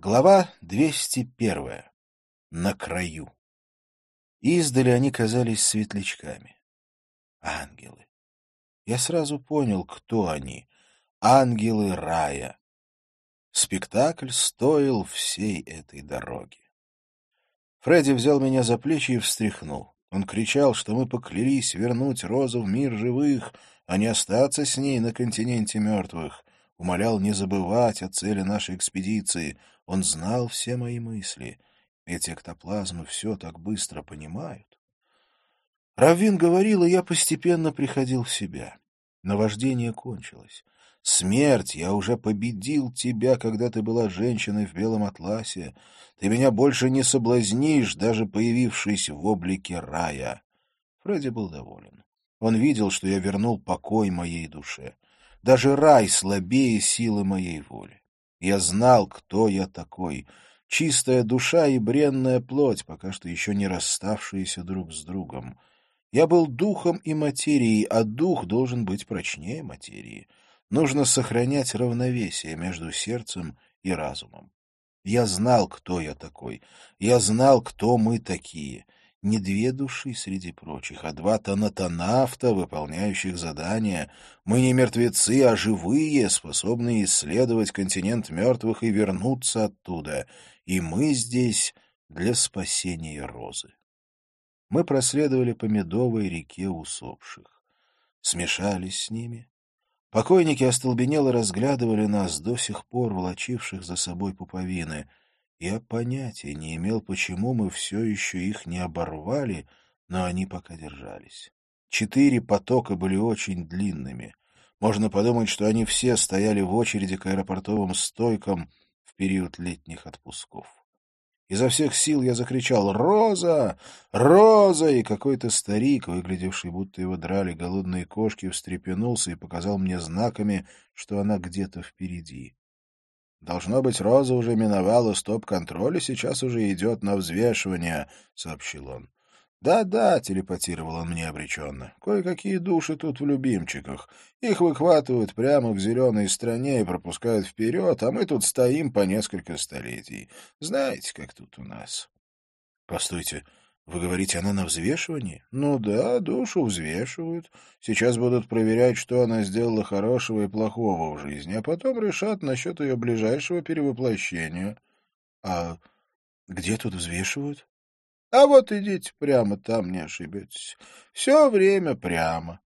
Глава 201. На краю. Издали они казались светлячками. Ангелы. Я сразу понял, кто они. Ангелы рая. Спектакль стоил всей этой дороги. Фредди взял меня за плечи и встряхнул. Он кричал, что мы поклялись вернуть Розу в мир живых, а не остаться с ней на континенте мертвых. Умолял не забывать о цели нашей экспедиции — он знал все мои мысли. Эти эктоплазмы все так быстро понимают. Раввин говорил, и я постепенно приходил в себя. Наваждение кончилось. Смерть, я уже победил тебя, когда ты была женщиной в белом атласе. Ты меня больше не соблазнишь, даже появившись в облике рая. Фредди был доволен. Он видел, что я вернул покой моей душе. Даже рай слабее силы моей воли. Я знал, кто я такой. Чистая душа и бренная плоть, пока что еще не расставшиеся друг с другом. Я был духом и материей, а дух должен быть прочнее материи. Нужно сохранять равновесие между сердцем и разумом. Я знал, кто я такой. Я знал, кто мы такие не две души среди прочих, а два тонатонавта, выполняющих задания. Мы не мертвецы, а живые, способные исследовать континент мертвых и вернуться оттуда. И мы здесь для спасения розы. Мы проследовали по медовой реке усопших. Смешались с ними. Покойники остолбенело разглядывали нас, до сих пор волочивших за собой пуповины — я понятия не имел, почему мы все еще их не оборвали, но они пока держались. Четыре потока были очень длинными. Можно подумать, что они все стояли в очереди к аэропортовым стойкам в период летних отпусков. Изо всех сил я закричал «Роза! Роза!» И какой-то старик, выглядевший, будто его драли голодные кошки, встрепенулся и показал мне знаками, что она где-то впереди. «Должно быть, Роза уже миновала стоп-контроль и сейчас уже идет на взвешивание», — сообщил он. «Да-да», — телепатировал он мне обреченно, — «кое-какие души тут в любимчиках. Их выхватывают прямо в зеленой стране и пропускают вперед, а мы тут стоим по несколько столетий. Знаете, как тут у нас?» «Постойте, вы говорите, она на взвешивании? Ну да, душу взвешивают. Сейчас будут проверять, что она сделала хорошего и плохого в жизни, а потом решат насчет ее ближайшего перевоплощения. А где тут взвешивают? А вот идите прямо там, не ошибетесь. Все время прямо.